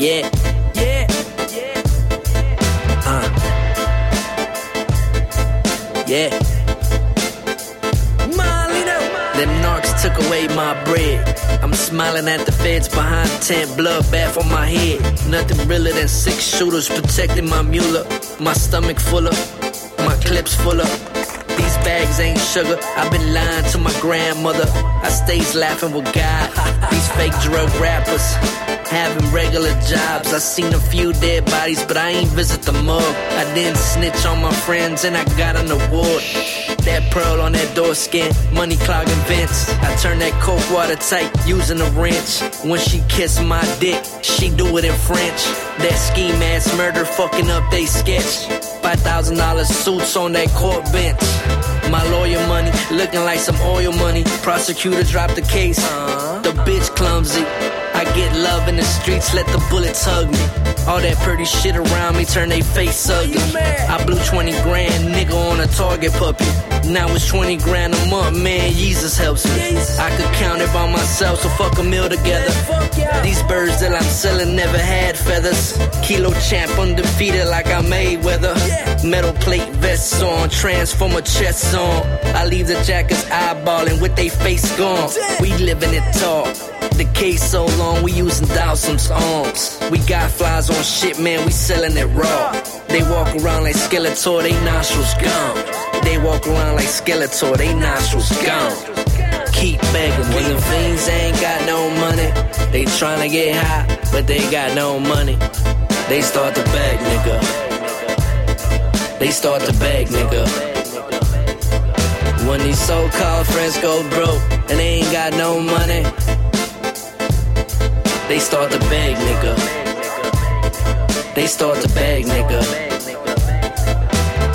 Yeah, yeah, yeah. Uh. Yeah. Them narcs took away my bread. I'm smiling at the feds behind tent, bloodbath on my head. Nothing realer than six shooters protecting my mule. My stomach full of, my clips full of. These bags ain't sugar. I've been lying to my grandmother. I stays laughing with God. These fake drug rappers having regular jobs. I seen a few dead bodies, but I ain't visit the morgue. I didn't snitch on my friends, and I got an award. That pearl on that door skin, money clogging vents. I turn that coke water tight using a wrench. When she kiss my dick, she do it in French. That ski mask murder fucking up they sketch. Five thousand dollars suits on that court bench. My lawyer money looking like some oil money. Prosecutor dropped the case. Huh? The bitch clumsy. Get love in the streets, let the bullets hug me. All that pretty shit around me turn they face ugly. I blew 20 grand, nigga, on a target puppy. Now it's 20 grand a month, man, Jesus helps me. I could count it by myself, so fuck a meal together. These birds that I'm selling never had feathers. Kilo champ undefeated like I'm Mayweather. Metal plate vests on, transformer chests on. I leave the jackets eyeballing with they face gone. We living it tall. The case so long, we using Dawson's arms. We got flies on shit, man, we selling it raw. They walk around like Skeletor, they nostrils gone. They walk around like Skeletor, they nostrils gone. Keep begging when the fiends ain't got no money. They tryna get high, but they got no money. They start to beg, nigga. They start to beg, nigga. When these so-called friends go broke and they ain't got no money, they start to beg, nigga. They start to beg, nigga.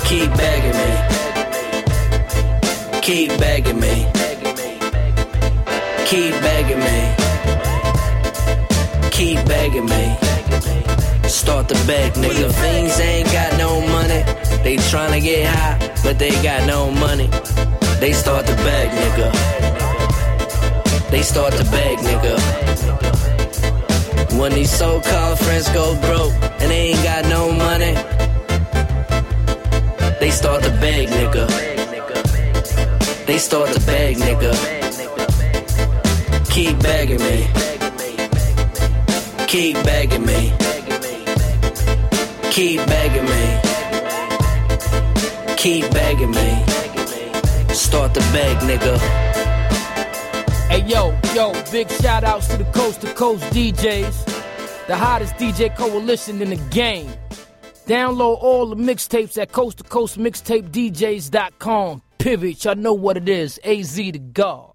Keep begging me. Keep begging me. Keep begging me. Keep begging me. Start to beg, nigga. Things ain't got no money. They tryna get high, but they got no money. They start to beg, nigga. They start to beg, nigga. When these so-called friends go broke and they ain't got no money, they start to beg, nigga. They start to beg, nigga. Keep begging me. Keep begging me. Keep begging me. Keep begging me. Start to beg, nigga. Hey yo, yo, big shout outs to the coast to coast DJs, the hottest DJ coalition in the game. Download all the mixtapes at coast to coast mixtape DJs.com. Pivot, y'all know what it is. AZ to God.